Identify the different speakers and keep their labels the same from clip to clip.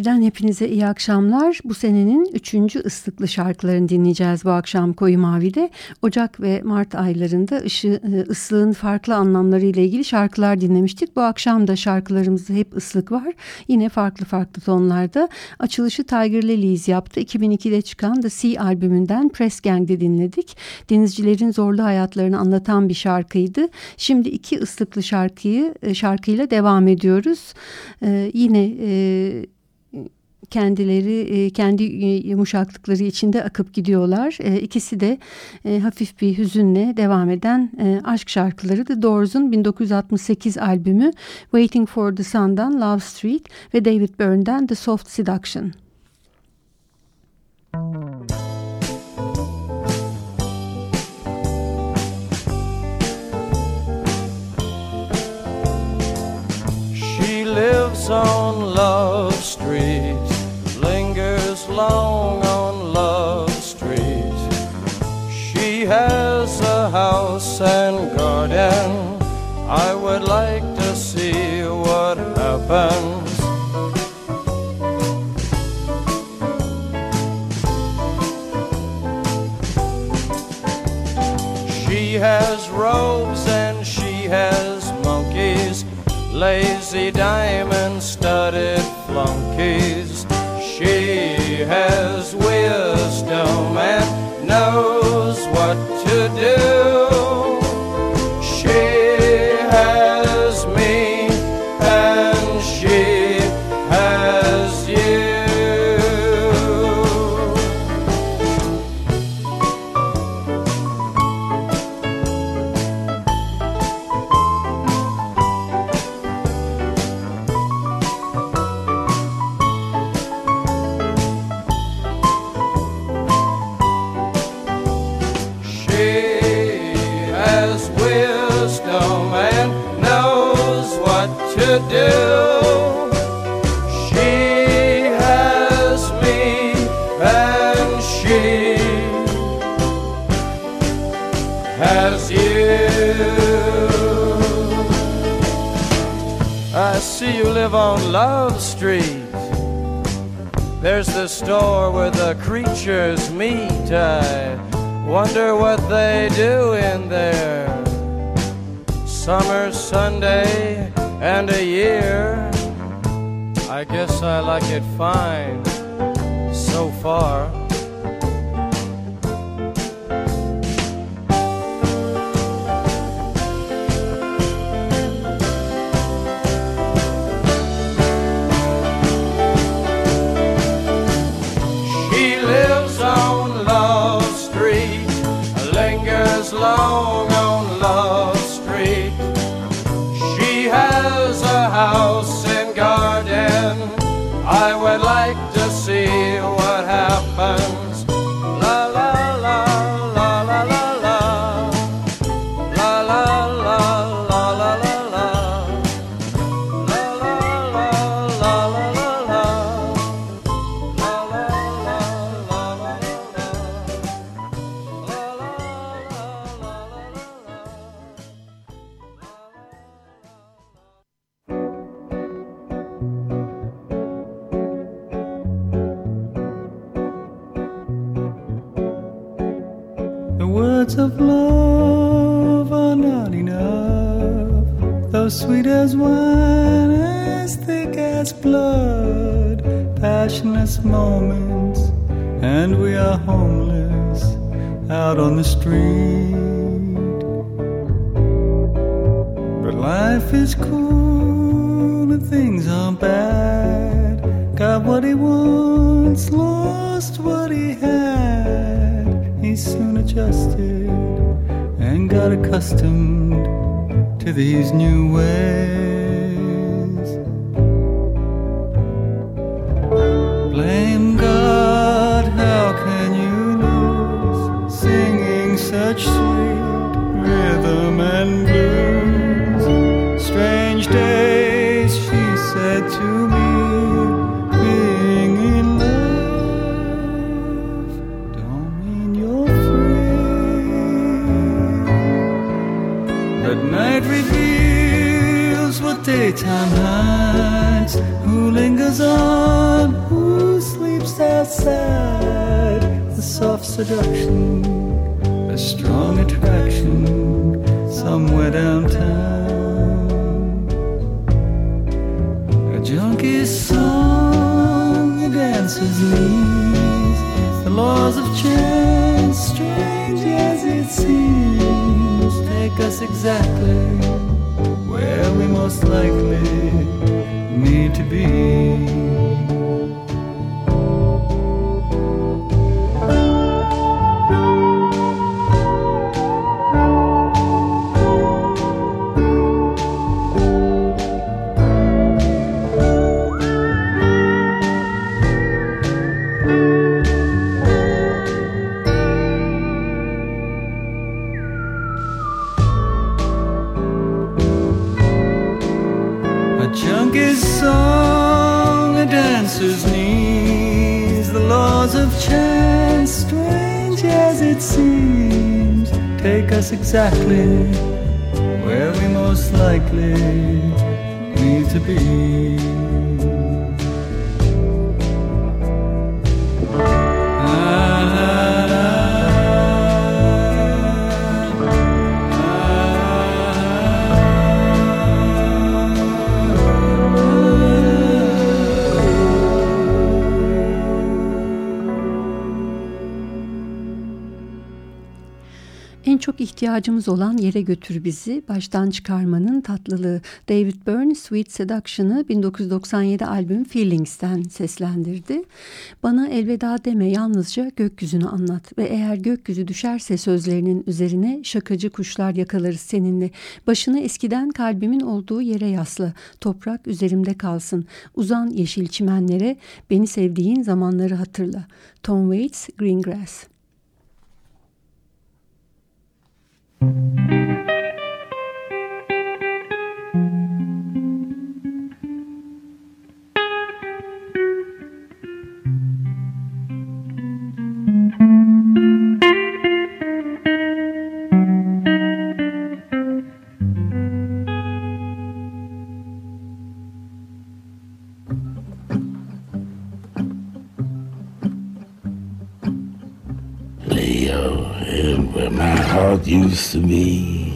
Speaker 1: Mavi'den hepinize iyi akşamlar. Bu senenin üçüncü ıslıklı şarkılarını dinleyeceğiz bu akşam Koyu Mavi'de. Ocak ve Mart aylarında ışı, e, ıslığın farklı anlamları ile ilgili şarkılar dinlemiştik. Bu akşam da şarkılarımızda hep ıslık var. Yine farklı farklı tonlarda. Açılışı Tiger Lilies yaptı. 2002'de çıkan The Sea albümünden Press Gang'de dinledik. Denizcilerin zorlu hayatlarını anlatan bir şarkıydı. Şimdi iki ıslıklı şarkıyı e, şarkıyla devam ediyoruz. Ee, yine e, kendileri e, kendi yumuşaklıkları içinde akıp gidiyorlar. E, İkisi de e, hafif bir hüzünle devam eden aşk şarkıları The Doors'un 1968 albümü Waiting for the Sun'dan Love Street ve David Byrne'den The Soft Seduction.
Speaker 2: She lives on Love Street, lingers long on Love Street. She has a house and garden. I would like to see what happens. She has robes and she has monkeys, lazy diamond studded flunkies. She has wisdom and knows you live on Love Street. There's the store where the creatures meet. I wonder what they do in there. Summer, Sunday, and a year. I guess I like it fine so far.
Speaker 3: Street. But life is cool and things aren't bad. Got what he wants, lost what he had. He soon adjusted and got accustomed to these new ways. And blues? Strange days, she said to me. Being in love don't mean you're free. But night reveals what daytime hides. Who lingers on? Who sleeps outside? The soft seduction, a strong attraction somewhere downtown. A junkie's song, a dancer's knees, the laws of chance, strange as it seems, take us exactly where we most likely need to be. Dancer's knees, the laws of chance, strange as it seems, take us exactly where we most likely need to be.
Speaker 1: Çok ihtiyacımız olan yere götür bizi baştan çıkarmanın tatlılığı. David Byrne Sweet Seduction'ı 1997 albüm Feelings'ten seslendirdi. Bana elveda deme yalnızca gökyüzünü anlat ve eğer gökyüzü düşerse sözlerinin üzerine şakacı kuşlar yakalarız seninle. Başını eskiden kalbimin olduğu yere yasla. Toprak üzerimde kalsın. Uzan yeşil çimenlere beni sevdiğin zamanları hatırla. Tom Waits Green Grass.
Speaker 4: Used to be.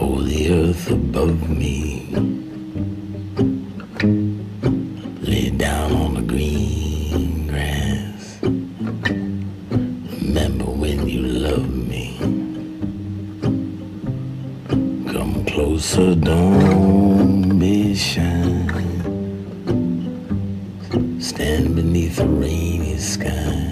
Speaker 4: Oh, the earth above me. Lay down on the green grass. Remember when you loved me. Come closer, don't be shy. Stand beneath a rainy sky.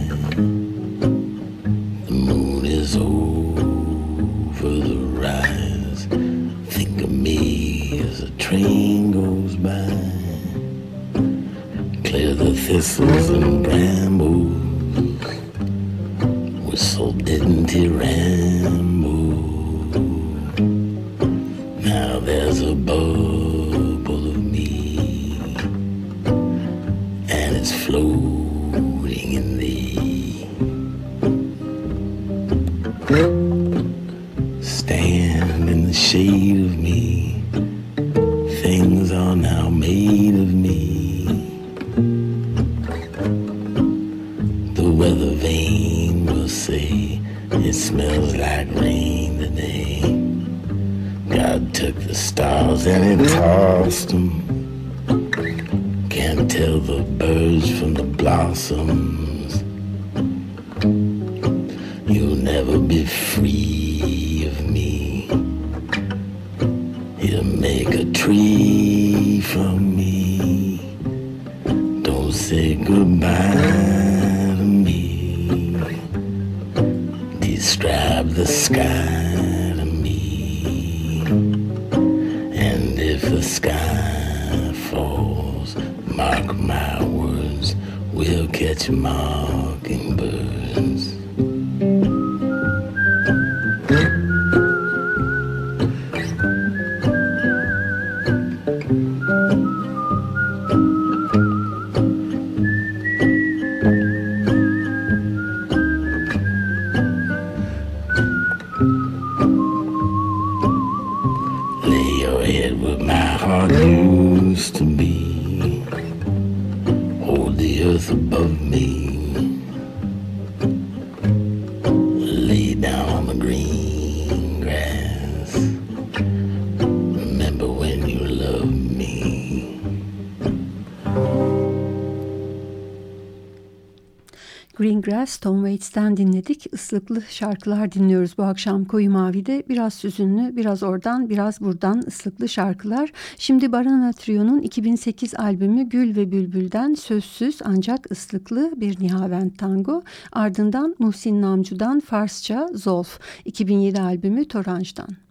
Speaker 4: Lay
Speaker 1: Waits'ten dinledik. Islıklı şarkılar dinliyoruz bu akşam Koyu Mavi'de. Biraz süzünlü, biraz oradan, biraz buradan ıslıklı şarkılar. Şimdi Barana Trio'nun 2008 albümü Gül ve Bülbül'den sözsüz ancak ıslıklı bir Nihavent Tango. Ardından Muhsin Namcu'dan Farsça Zolf. 2007 albümü Toranj'dan.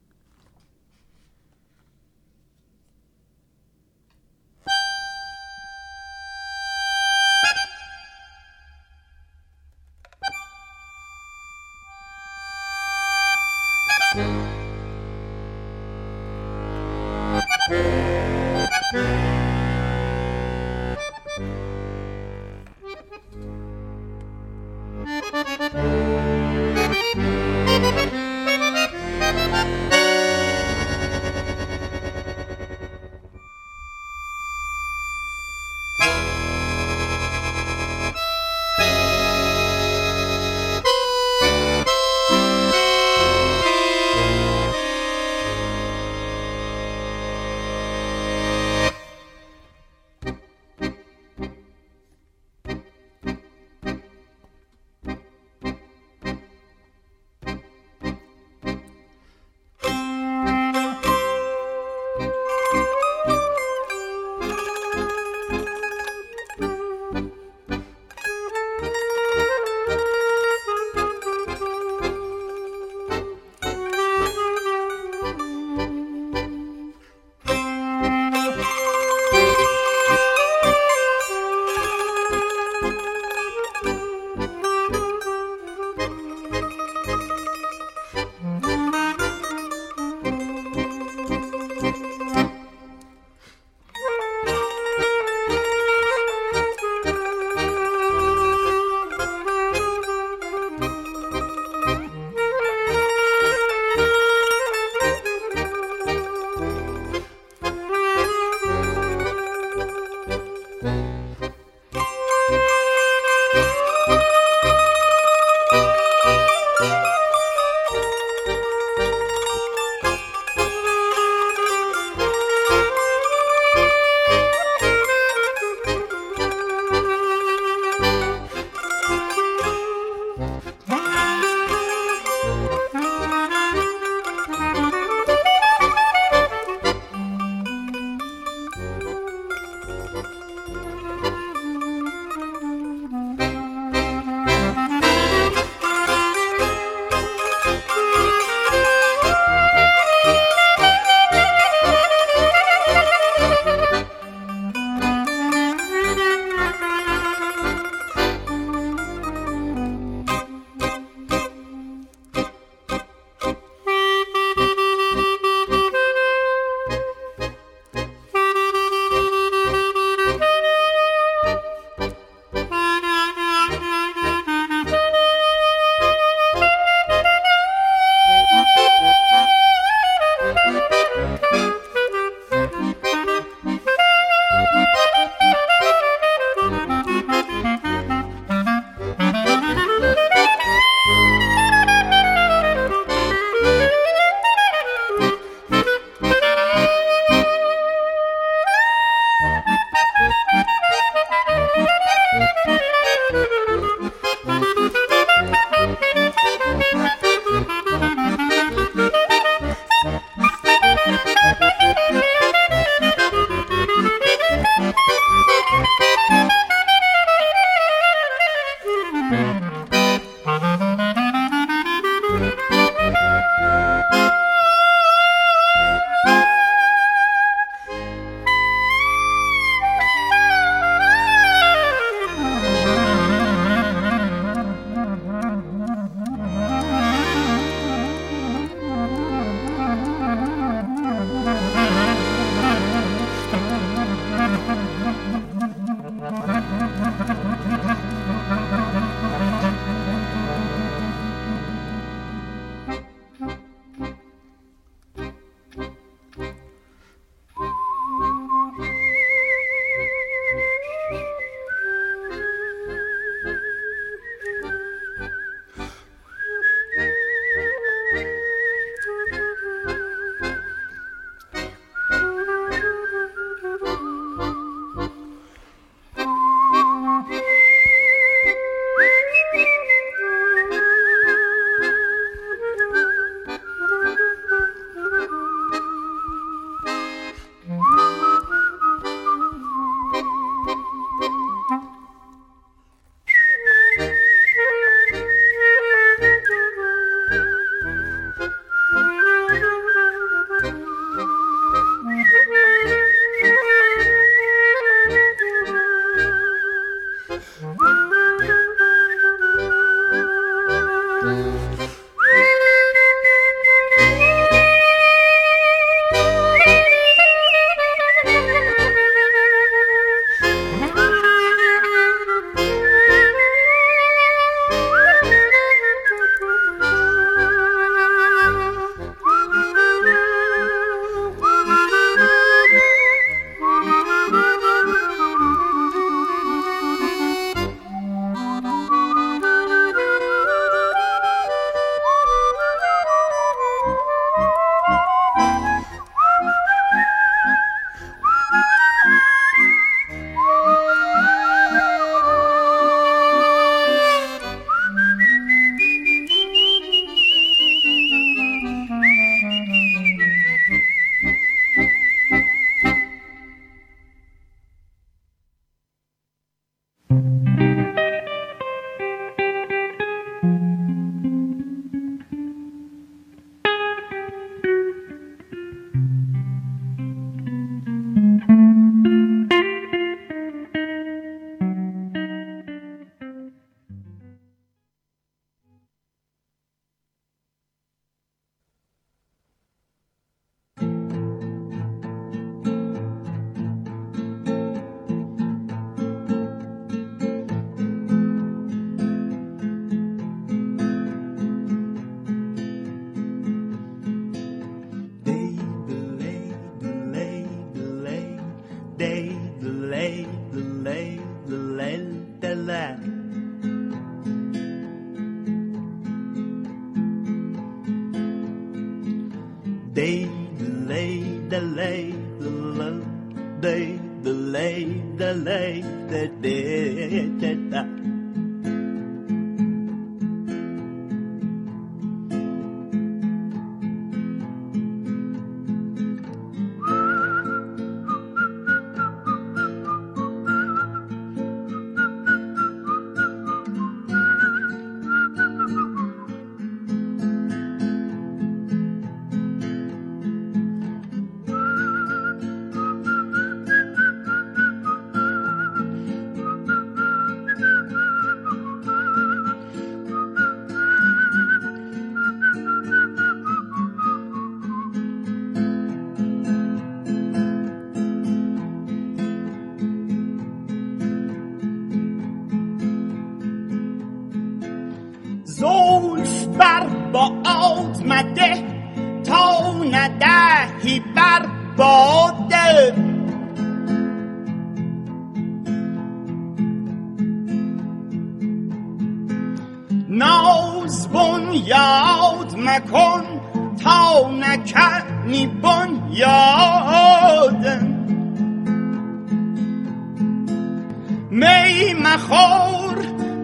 Speaker 5: خور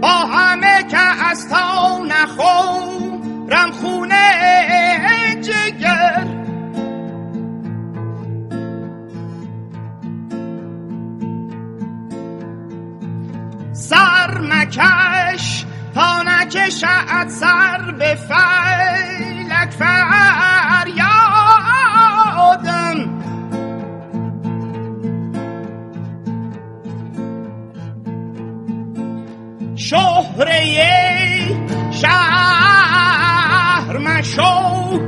Speaker 5: با همه که از تا نخورم خونه
Speaker 6: جگر. سر مکش تا نکشد سر به شهر مشو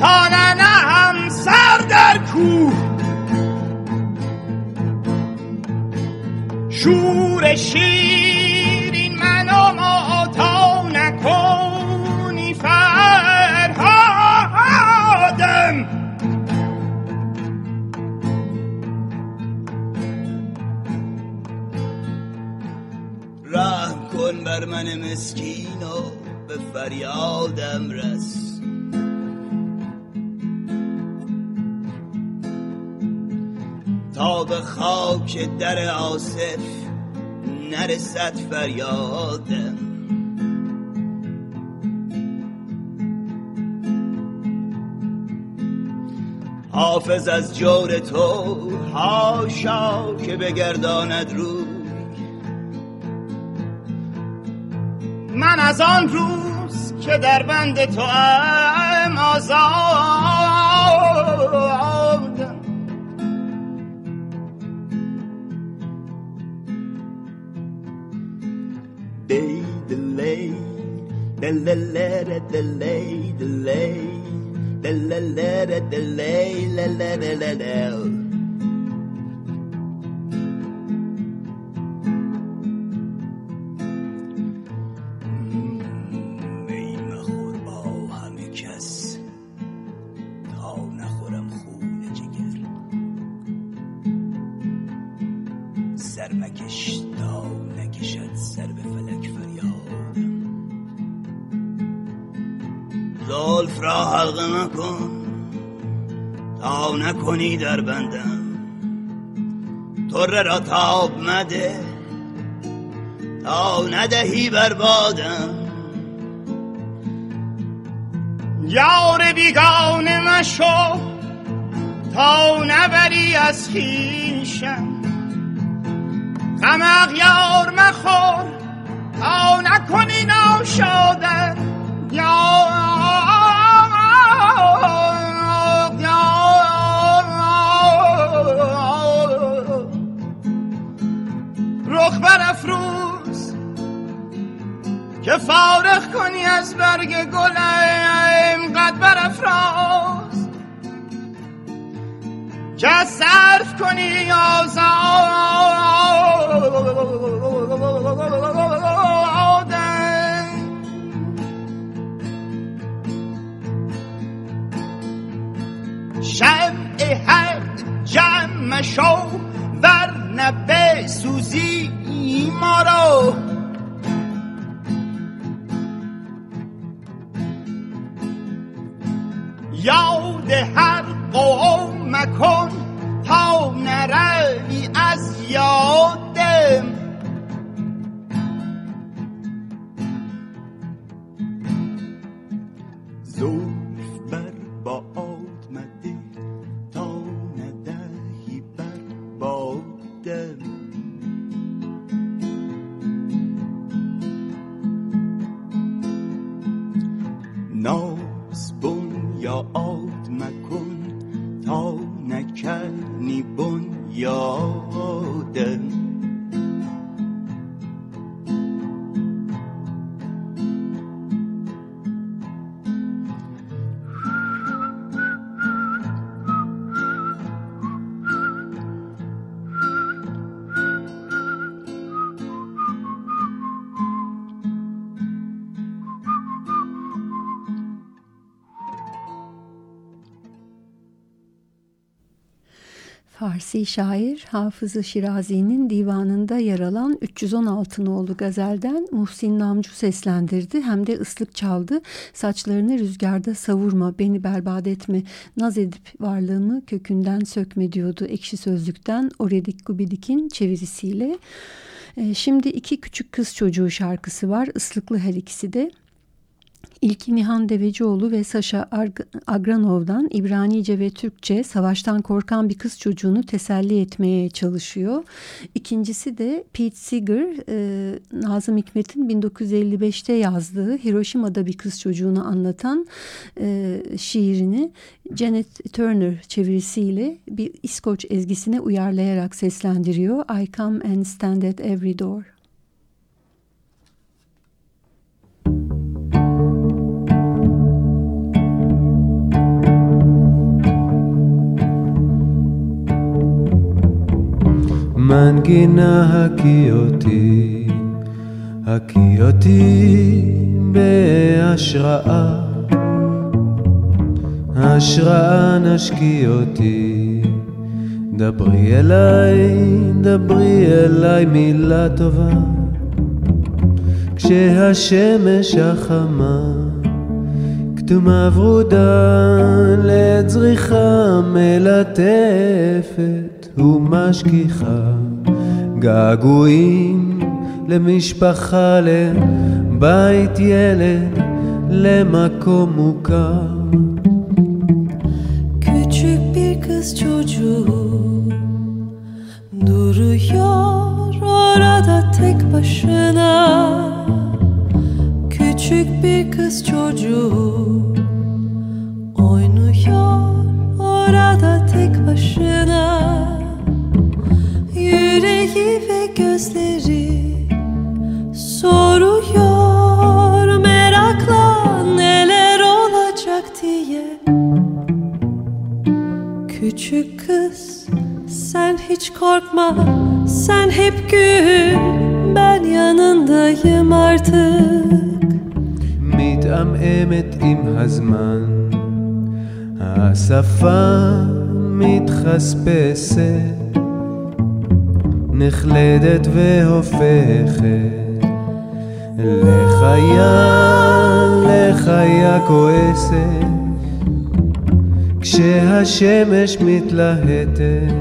Speaker 6: تا ننهم سر در کوه شور شیرین من
Speaker 5: مسکین و به فریادم رس. تا به خاک در آصف نرسد فریادم. حافظ از جور تو هاشا که بگرداند رو.
Speaker 6: من از آن روز که در بند تو ام آزادم.
Speaker 5: دی دلی دلی دلی دلی تا نکنی در بندم؟ طره را تاب مده تا ندهی بربادم
Speaker 6: یار بیگانه مشو تا نبری از خیشم غم یار مخور تا نکنی ناشادم یار فارغ کنی از برگ گلم قد برافراز. که صرف کنی آزاد شمع هر جمع شو ور سوزی ما رو یاد هر قوم مکن تا نروی از یادم
Speaker 1: Farsi şair Hafız-ı Şirazi'nin divanında yer alan 316 nolu gazelden Muhsin Namcu seslendirdi. Hem de ıslık çaldı. Saçlarını rüzgarda savurma, beni berbat etme, naz edip varlığımı kökünden sökme diyordu ekşi sözlükten Oredik Gubidik'in çevirisiyle. Ee, şimdi iki küçük kız çocuğu şarkısı var. Islıklı her ikisi de. İlki Nihan Devecioğlu ve Sasha Agranov'dan İbranice ve Türkçe savaştan korkan bir kız çocuğunu teselli etmeye çalışıyor. İkincisi de Pete Seeger, e, Nazım Hikmet'in 1955'te yazdığı Hiroşima'da bir kız çocuğunu anlatan e, şiirini Janet Turner çevirisiyle bir İskoç ezgisine uyarlayarak seslendiriyor. I come and stand at every door.
Speaker 7: מנגינה הקיא אותי בהשראה, השראה נשקיא אותי, דברי אליי, דברי אליי מילה טובה, כשהשמש החמה כתומה ורודה לצריכה מלטפת ומשגיחה געגועים למשפחה, לבית ילד, למקום מוכר. כשהשמש מתלהטת.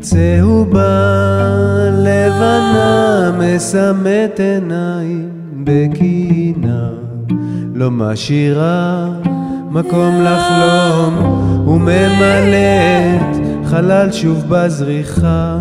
Speaker 7: צהובה לבנה מסמת עיניים בקינה. לא משאירה מקום לחלום וממלאת חלל שוב בזריחה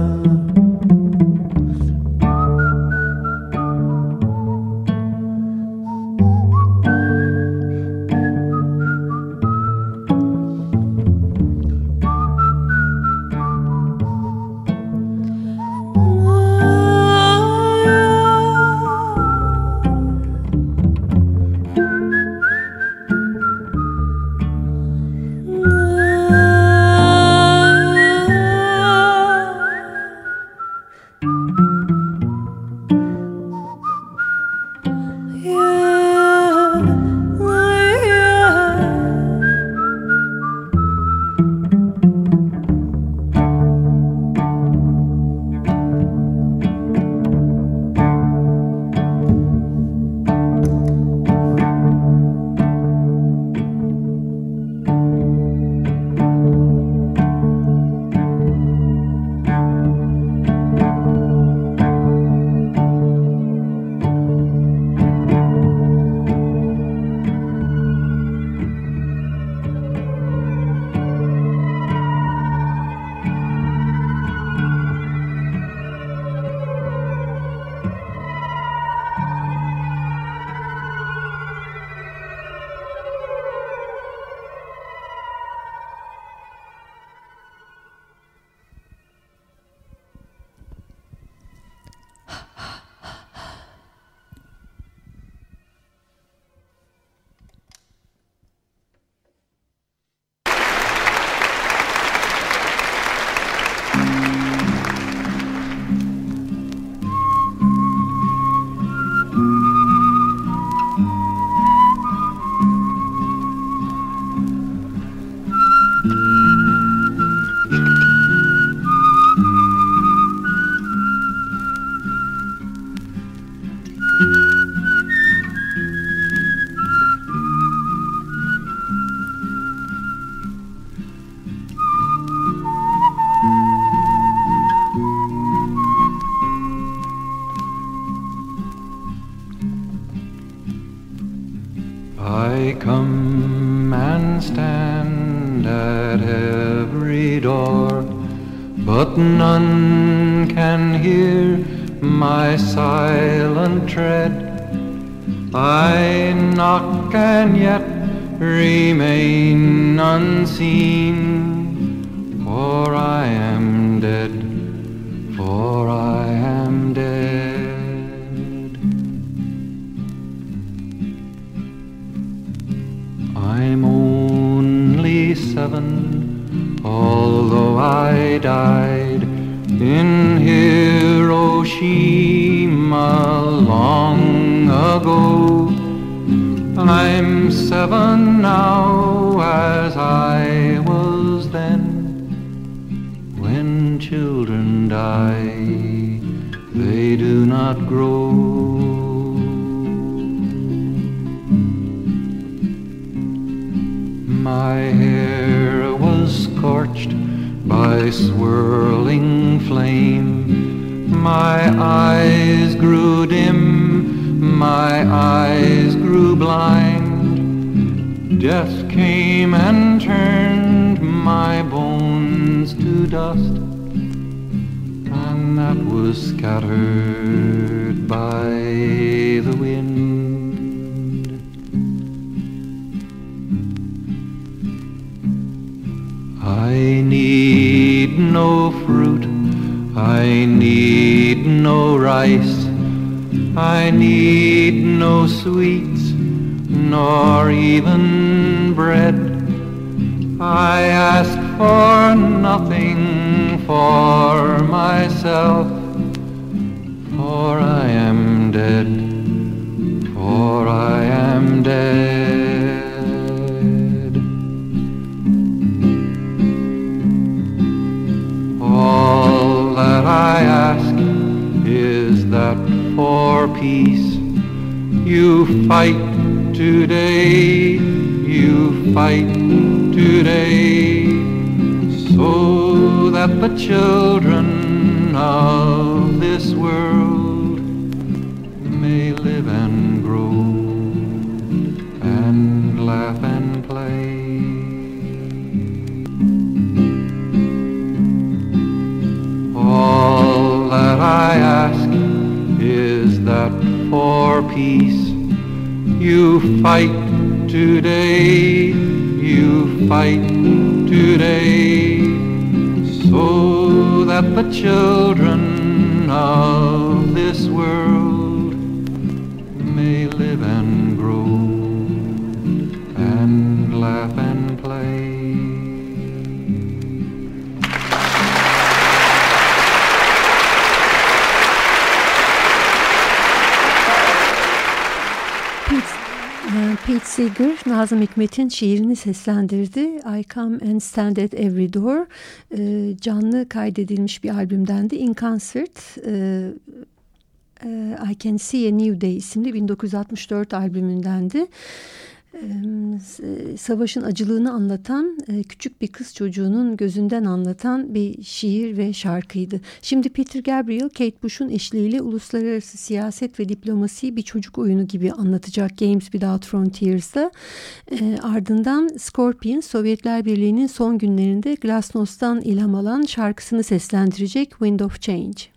Speaker 8: My eyes grew dim, my eyes grew blind. Death came and turned my bones to dust, and that was scattered by the wind. I need no fruit, I need no rice, I need no sweets, nor even bread. I ask for nothing for myself, for I am dead, for I am dead. All that I ask is that for peace you fight today, you fight today, so that the children of this world may live and All that I ask is that for peace you fight today, you fight today, so that the children of this world may live and
Speaker 1: Nazım Hikmet'in şiirini seslendirdi. I Come and Stand at Every Door. E, canlı kaydedilmiş bir albümdendi. In Concert, e, e, I Can See a New Day isimli 1964 albümündendi. Savaşın acılığını anlatan küçük bir kız çocuğunun gözünden anlatan bir şiir ve şarkıydı. Şimdi Peter Gabriel, Kate Bush'un eşliğiyle uluslararası siyaset ve diplomasiyi bir çocuk oyunu gibi anlatacak Games Without Frontiers'da. Ardından Scorpion, Sovyetler Birliği'nin son günlerinde Glasnost'tan ilham alan şarkısını seslendirecek Wind of Change.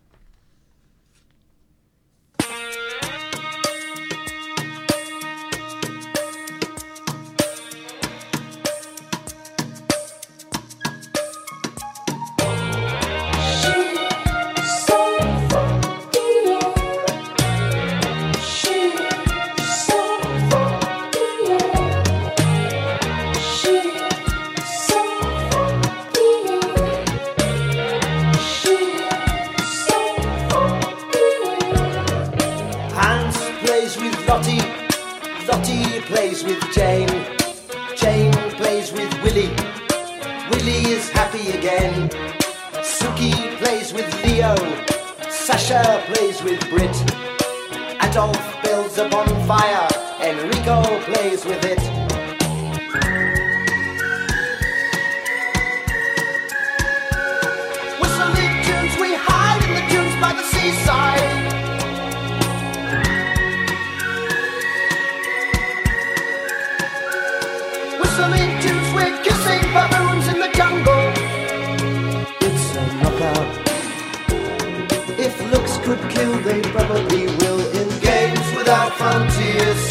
Speaker 9: we will in games without frontiers,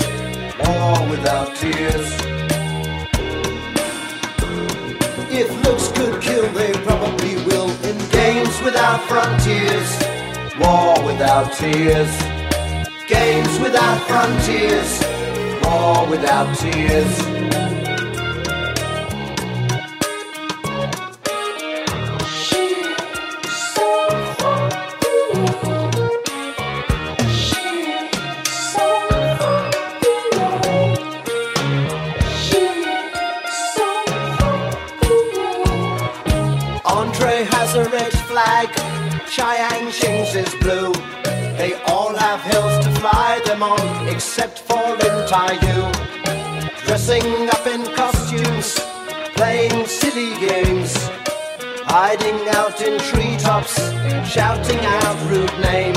Speaker 9: war without tears. If looks could kill, they probably will in games without frontiers, war without tears. Games without frontiers, war without tears. Except for Lin Taiyu. Dressing up in costumes, playing silly games, hiding out in treetops, shouting out rude names.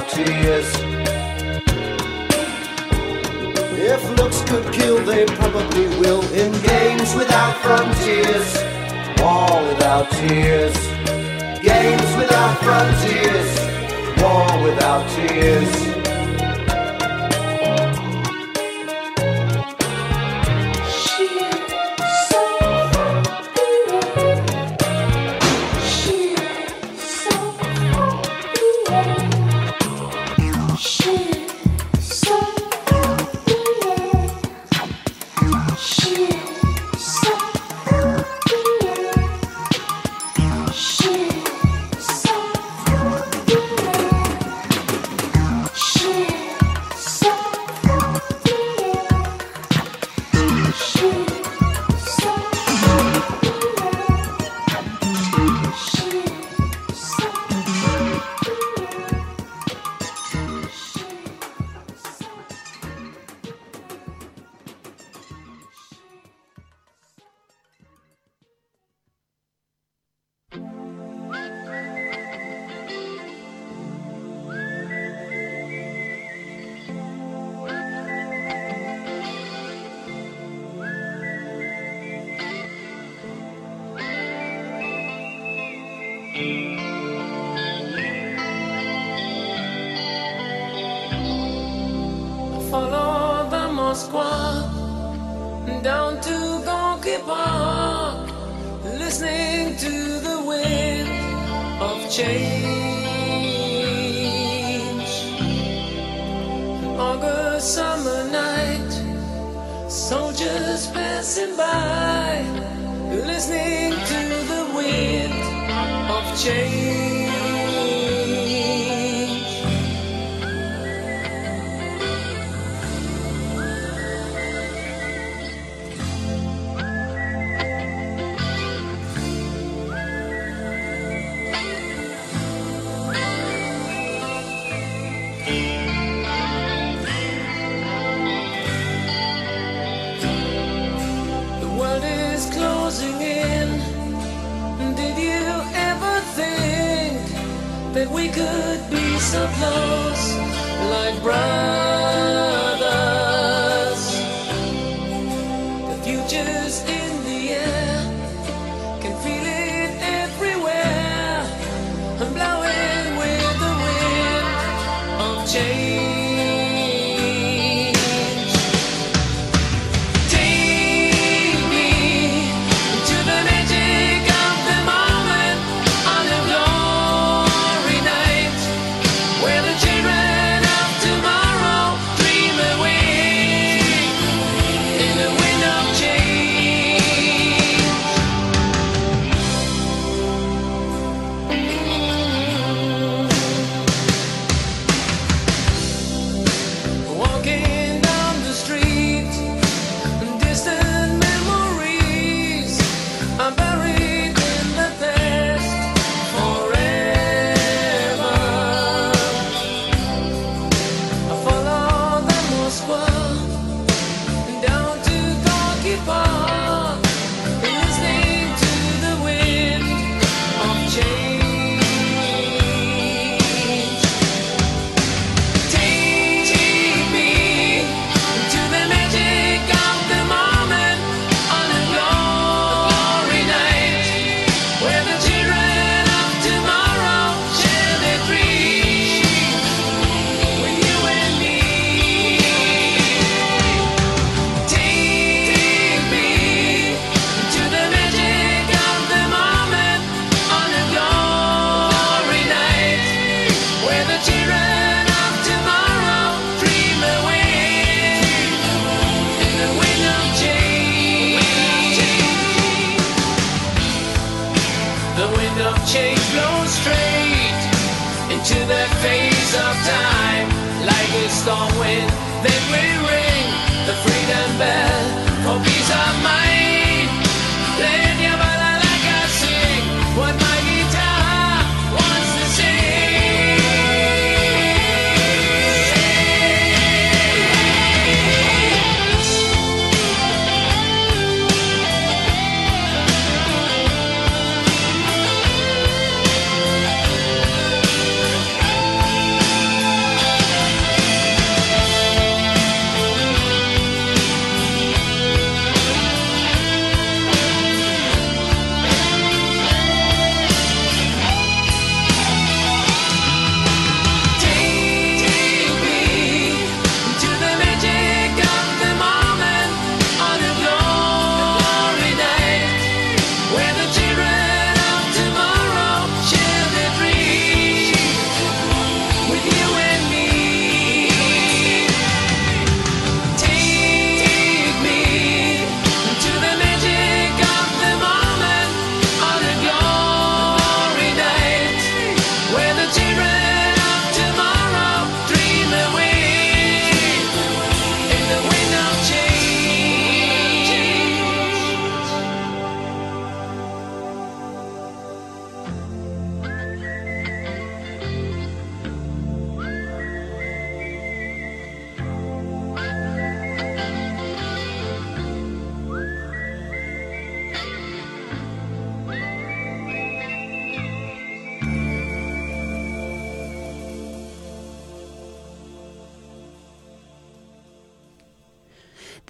Speaker 9: Without tears. If looks could kill, they probably will. In games without frontiers, war without tears. Games without frontiers, war without tears.
Speaker 10: Change.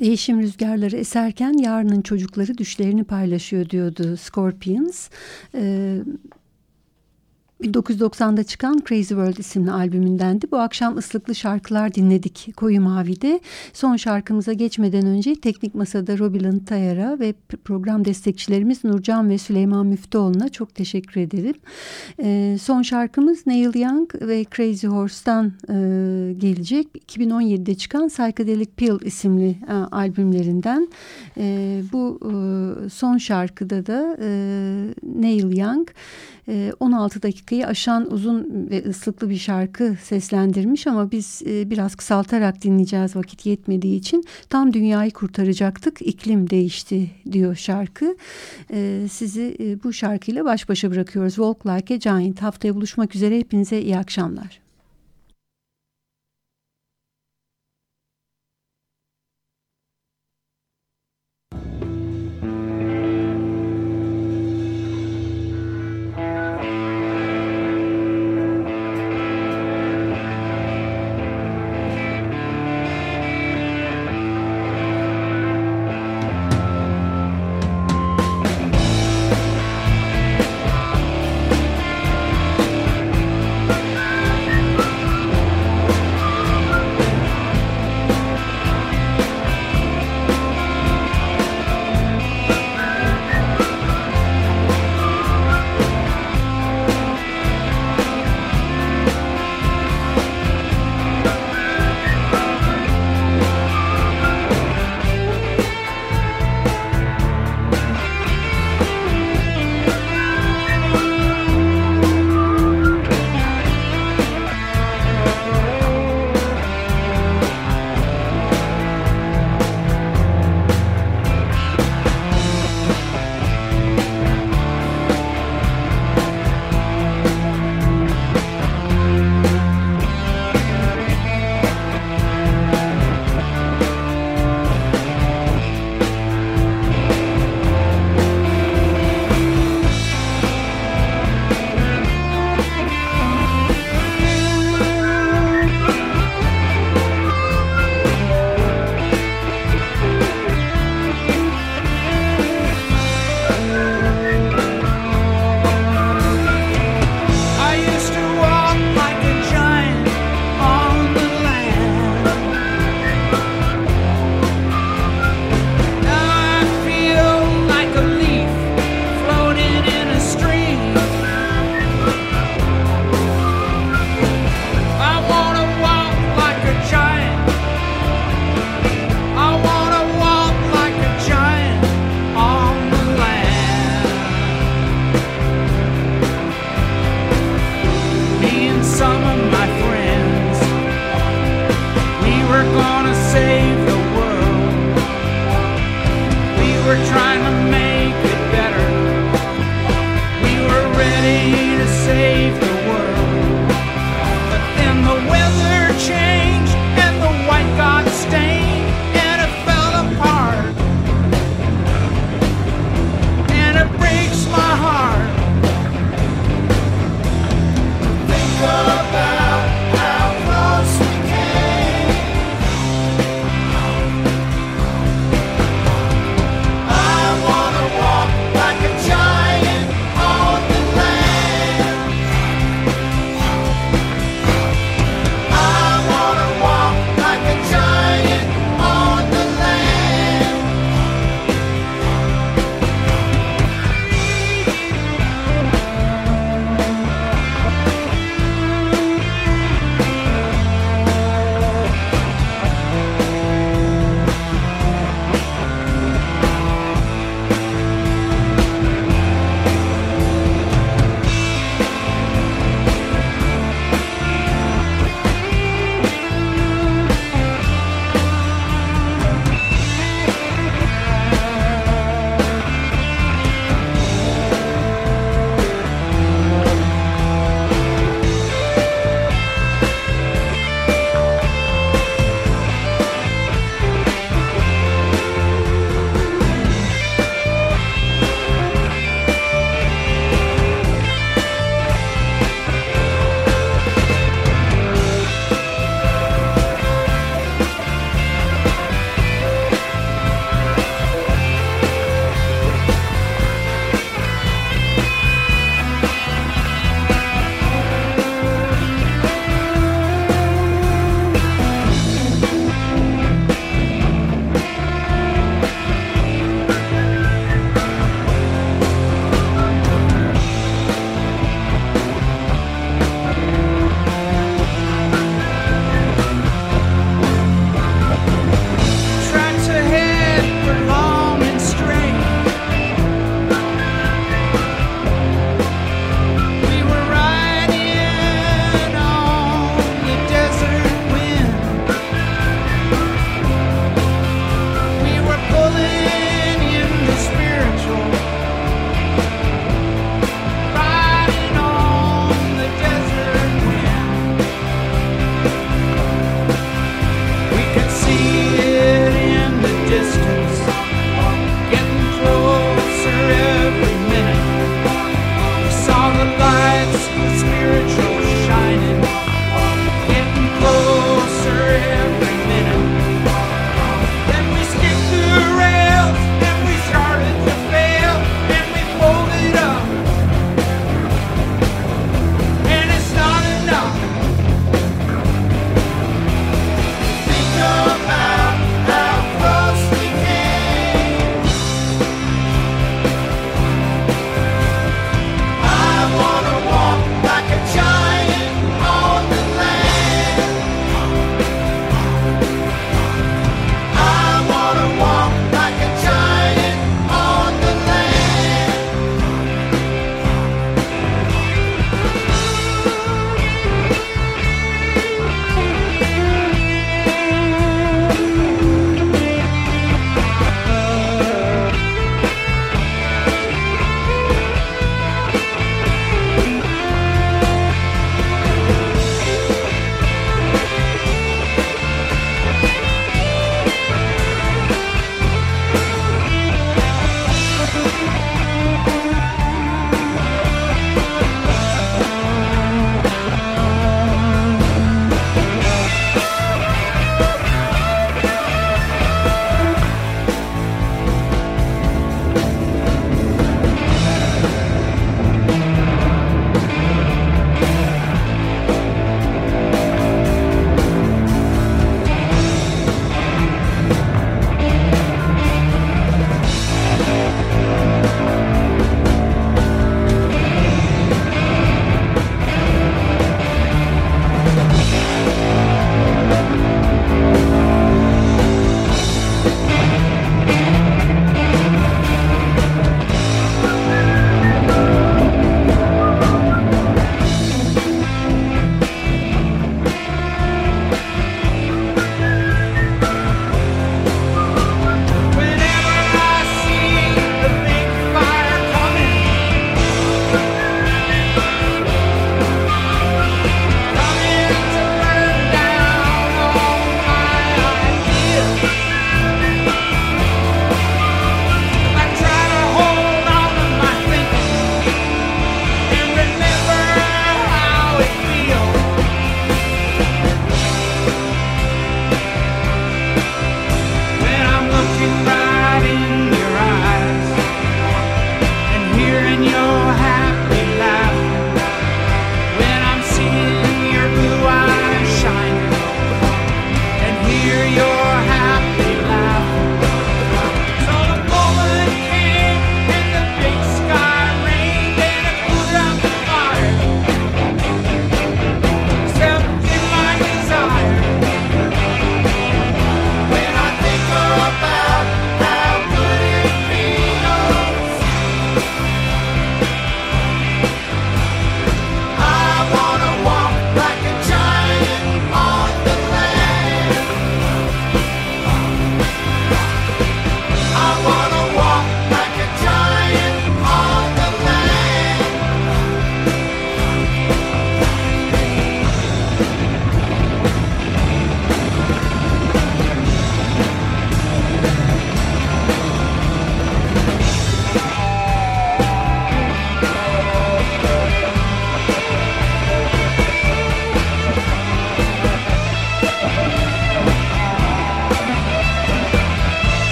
Speaker 1: Değişim rüzgarları eserken yarının çocukları düşlerini paylaşıyor diyordu Scorpions. Ee, 1990'da çıkan Crazy World isimli albümündendi. Bu akşam ıslıklı şarkılar dinledik Koyu Mavi'de. Son şarkımıza geçmeden önce Teknik Masa'da Robilan Tayar'a ve program destekçilerimiz Nurcan ve Süleyman Müftüoğlu'na çok teşekkür ederim. Ee, son şarkımız Neil Young ve Crazy Horse'dan e, gelecek. 2017'de çıkan Psychedelic Pill isimli e, albümlerinden. E, bu e, son şarkıda da e, Neil Young e, 16 dakikayı aşan uzun ve ıslıklı bir şarkı seslendirmiş ama biz e, biraz kısaltarak dinleyeceğiz vakit yetmediği için. Tam dünyayı kurtaracaktık, iklim değişti diyor şarkı. E, sizi e, bu şarkıyla baş başa bırakıyoruz. Walk Like a Giant. Haftaya buluşmak üzere. Hepinize iyi akşamlar.